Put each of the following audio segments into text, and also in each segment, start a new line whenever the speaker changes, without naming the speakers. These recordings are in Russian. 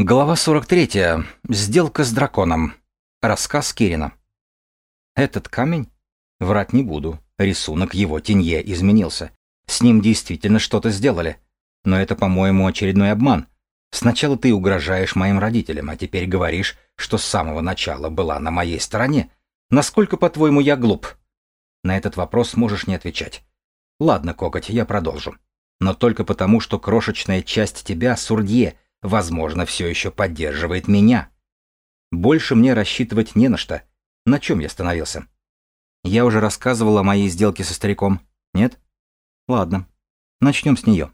Глава 43. Сделка с драконом. Рассказ Кирина. Этот камень? Врать не буду. Рисунок его тенье изменился. С ним действительно что-то сделали. Но это, по-моему, очередной обман. Сначала ты угрожаешь моим родителям, а теперь говоришь, что с самого начала была на моей стороне. Насколько, по-твоему, я глуп? На этот вопрос можешь не отвечать. Ладно, Коготь, я продолжу. Но только потому, что крошечная часть тебя, Сурдье, — возможно, все еще поддерживает меня. Больше мне рассчитывать не на что. На чем я остановился? Я уже рассказывал о моей сделке со стариком. Нет? Ладно. Начнем с нее.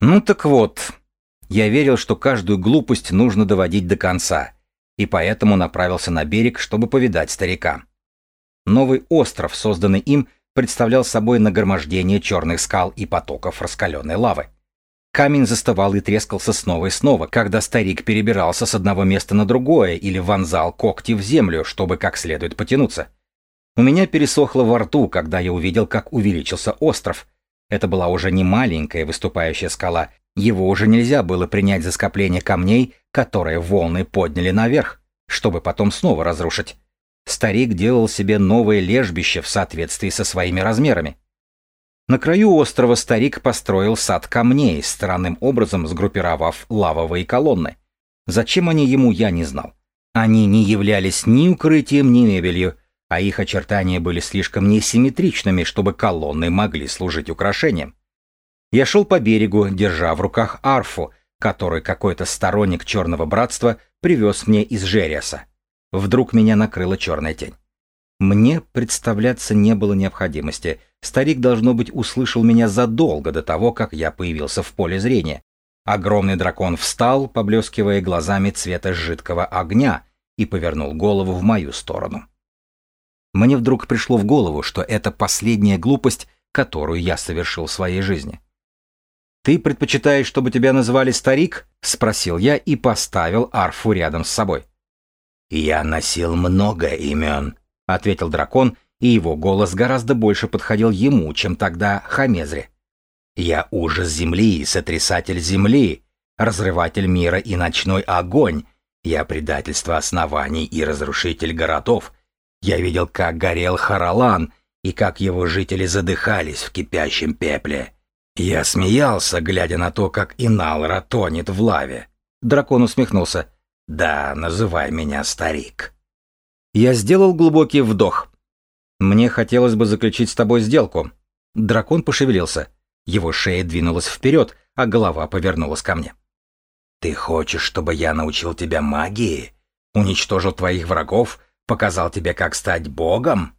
Ну так вот, я верил, что каждую глупость нужно доводить до конца, и поэтому направился на берег, чтобы повидать старика. Новый остров, созданный им, представлял собой нагромождение черных скал и потоков раскаленной лавы. Камень застывал и трескался снова и снова, когда старик перебирался с одного места на другое или вонзал когти в землю, чтобы как следует потянуться. У меня пересохло во рту, когда я увидел, как увеличился остров. Это была уже не маленькая выступающая скала, его уже нельзя было принять за скопление камней, которые волны подняли наверх, чтобы потом снова разрушить. Старик делал себе новое лежбище в соответствии со своими размерами. На краю острова старик построил сад камней, странным образом сгруппировав лавовые колонны. Зачем они ему, я не знал. Они не являлись ни укрытием, ни мебелью, а их очертания были слишком несимметричными, чтобы колонны могли служить украшением. Я шел по берегу, держа в руках арфу, который какой-то сторонник Черного Братства привез мне из Жериаса. Вдруг меня накрыла черная тень. Мне представляться не было необходимости. Старик, должно быть, услышал меня задолго до того, как я появился в поле зрения. Огромный дракон встал, поблескивая глазами цвета жидкого огня, и повернул голову в мою сторону. Мне вдруг пришло в голову, что это последняя глупость, которую я совершил в своей жизни. «Ты предпочитаешь, чтобы тебя называли старик?» — спросил я и поставил арфу рядом с собой.
«Я носил много имен», — ответил дракон, и его голос гораздо больше подходил ему, чем тогда Хамезре. «Я ужас земли, сотрясатель земли, разрыватель мира и ночной огонь. Я предательство оснований и разрушитель городов. Я видел, как горел Харалан и как его жители задыхались в кипящем пепле. Я смеялся, глядя на то, как Иналра тонет в лаве. Дракон усмехнулся. «Да, называй меня старик».
Я сделал глубокий вдох. Мне хотелось бы заключить с тобой сделку. Дракон пошевелился. Его шея двинулась вперед, а голова повернулась ко мне.
Ты хочешь, чтобы я научил тебя магии? Уничтожил твоих врагов? Показал тебе, как стать богом?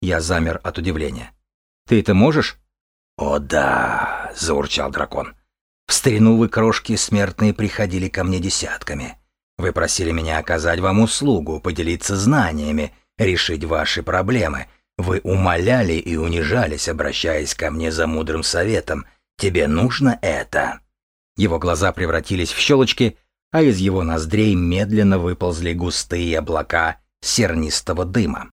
Я замер от удивления.
Ты это можешь?
О да, заурчал дракон. В старину вы, крошки смертные, приходили ко мне десятками. Вы просили меня оказать вам услугу, поделиться знаниями, решить ваши проблемы. Вы умоляли и унижались, обращаясь ко мне за мудрым советом. Тебе нужно это?» Его глаза превратились в щелочки, а из его ноздрей медленно выползли густые облака сернистого дыма.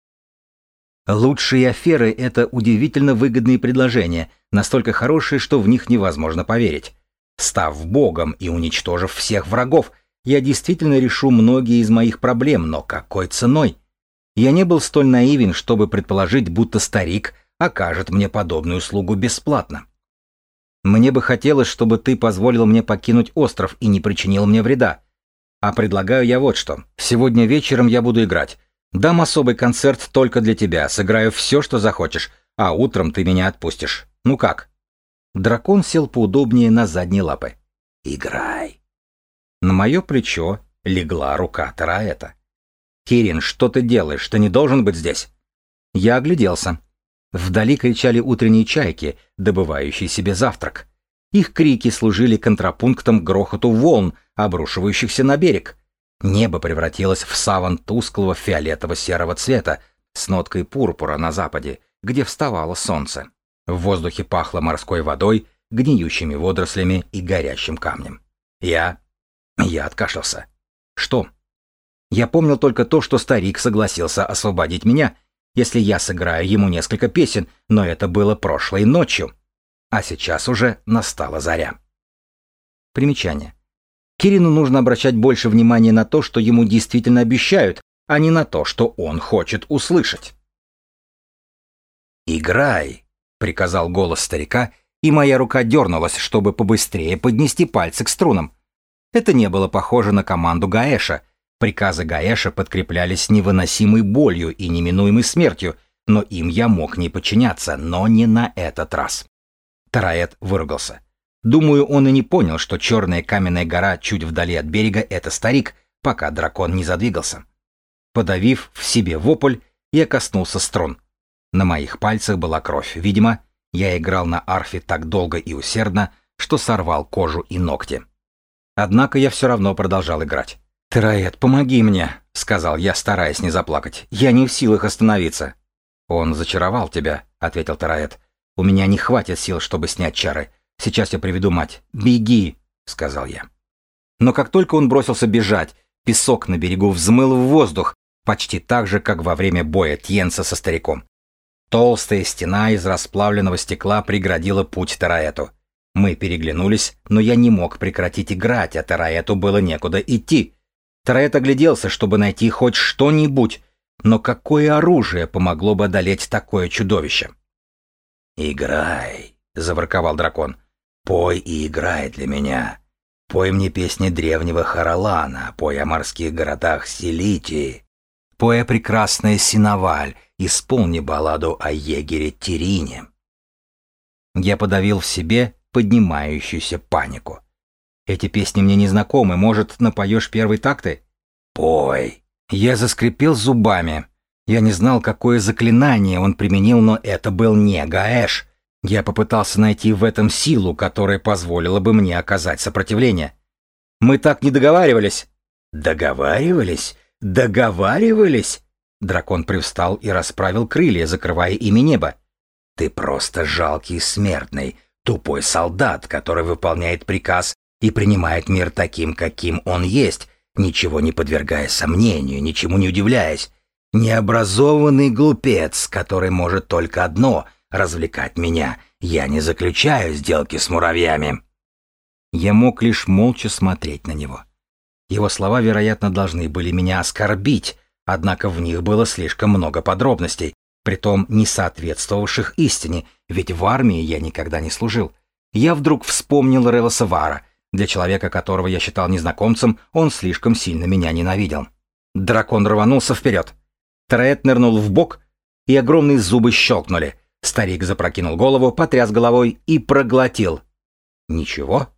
Лучшие аферы — это удивительно выгодные предложения, настолько хорошие, что в них невозможно поверить. Став богом и уничтожив всех врагов, я действительно решу многие из моих проблем, но какой ценой? Я не был столь наивен, чтобы предположить, будто старик окажет мне подобную услугу бесплатно. Мне бы хотелось, чтобы ты позволил мне покинуть остров и не причинил мне вреда. А предлагаю я вот что. Сегодня вечером я буду играть. Дам особый концерт только для тебя, сыграю все, что захочешь, а утром ты меня отпустишь. Ну как? Дракон сел поудобнее на задние лапы.
Играй.
На мое плечо легла рука Тараэта. «Кирин, что ты делаешь? Ты не должен быть здесь!» Я огляделся. Вдали кричали утренние чайки, добывающие себе завтрак. Их крики служили контрапунктом грохоту волн, обрушивающихся на берег. Небо превратилось в саван тусклого фиолетово-серого цвета с ноткой пурпура на западе, где вставало солнце. В воздухе пахло морской водой, гниющими водорослями и горящим камнем. Я я откашлялся. Что? Я помнил только то, что старик согласился освободить меня, если я сыграю ему несколько песен, но это было прошлой ночью. А сейчас уже настала заря. Примечание. Кирину нужно обращать больше внимания на то, что ему действительно обещают, а не на то, что он хочет услышать.
«Играй!» — приказал голос старика, и моя рука дернулась, чтобы побыстрее поднести пальцы к струнам. Это не было похоже на команду Гаэша. Приказы Гаэша подкреплялись невыносимой болью и неминуемой смертью, но им я мог не подчиняться, но не на этот раз. Тараэт выругался. Думаю, он и не понял, что черная каменная гора чуть вдали от берега — это старик, пока дракон не задвигался. Подавив в себе вопль, я коснулся струн. На моих пальцах была кровь. Видимо, я играл на арфе так долго и усердно, что сорвал кожу и ногти. Однако я все равно продолжал играть. «Тераэт, помоги мне», — сказал я, стараясь не заплакать. «Я не в силах остановиться». «Он зачаровал тебя», — ответил Тераэт. «У меня не хватит сил, чтобы снять чары. Сейчас я приведу мать. Беги, сказал я. Но как только он бросился бежать, песок на берегу взмыл в воздух, почти так же, как во время боя Тьенса со стариком. Толстая стена из расплавленного стекла преградила путь Тараэту. Мы переглянулись, но я не мог прекратить играть, а Тараэту было некуда идти. Тараэт огляделся, чтобы найти хоть что-нибудь, но какое оружие помогло бы одолеть такое чудовище? «Играй», — заворковал дракон. Пой и играй для меня. Пой мне песни древнего Харалана, пой о морских городах Селитии. Пой о прекрасная Синоваль, исполни балладу о егере Тирине. Я подавил в себе поднимающуюся панику. Эти песни мне не знакомы, может, напоешь первые такты? Пой. Я заскрипел зубами. Я не знал, какое заклинание он применил, но это был не Гаэш. Я попытался найти в этом силу, которая позволила бы мне оказать сопротивление. Мы так не договаривались. Договаривались? Договаривались? Дракон привстал и расправил крылья, закрывая ими небо. Ты просто жалкий смертный, тупой солдат, который выполняет приказ и принимает мир таким, каким он есть, ничего не подвергая сомнению, ничему не удивляясь. Необразованный глупец, который может только одно — развлекать меня. Я не заключаю сделки с муравьями». Я мог лишь молча смотреть на него. Его слова, вероятно, должны были меня оскорбить, однако в них было слишком много подробностей, притом не соответствовавших истине, ведь в армии я никогда не служил. Я вдруг вспомнил Релоса Вара. Для человека, которого я считал незнакомцем, он слишком сильно меня ненавидел. Дракон рванулся вперед. Трет нырнул в бок, и огромные зубы щелкнули. Старик запрокинул голову, потряс головой и проглотил. «Ничего?»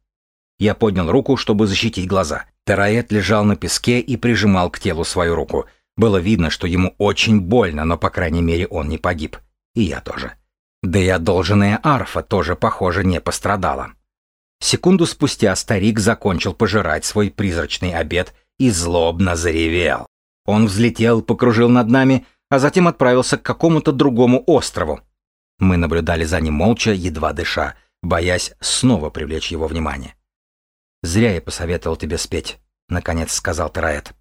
Я поднял руку, чтобы защитить глаза. Тараэт лежал на песке и прижимал к телу свою руку. Было видно, что ему очень больно, но, по крайней мере, он не погиб. И я тоже. Да и одолженная арфа тоже, похоже, не пострадала. Секунду спустя старик закончил пожирать свой призрачный обед и злобно заревел. Он взлетел, покружил над нами, а затем отправился к какому-то другому острову. Мы наблюдали за ним молча, едва дыша, боясь снова привлечь его внимание. «Зря я посоветовал тебе спеть», — наконец сказал Тераэт.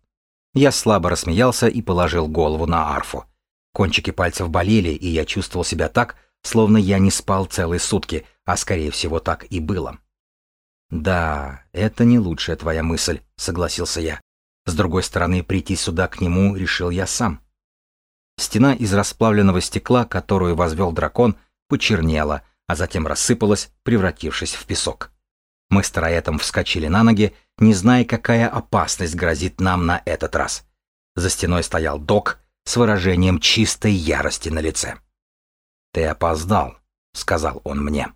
Я слабо рассмеялся и положил голову на арфу. Кончики пальцев болели, и я чувствовал себя так, словно я не спал целые сутки, а скорее всего так и было. «Да, это не лучшая твоя мысль», — согласился я. С другой стороны, прийти сюда к нему решил я сам. Стена из расплавленного стекла, которую возвел дракон, почернела, а затем рассыпалась, превратившись в песок. Мы с Тараэтом вскочили на ноги, не зная, какая опасность грозит нам на этот раз. За стеной стоял док с выражением чистой ярости на лице. «Ты опоздал», — сказал он мне.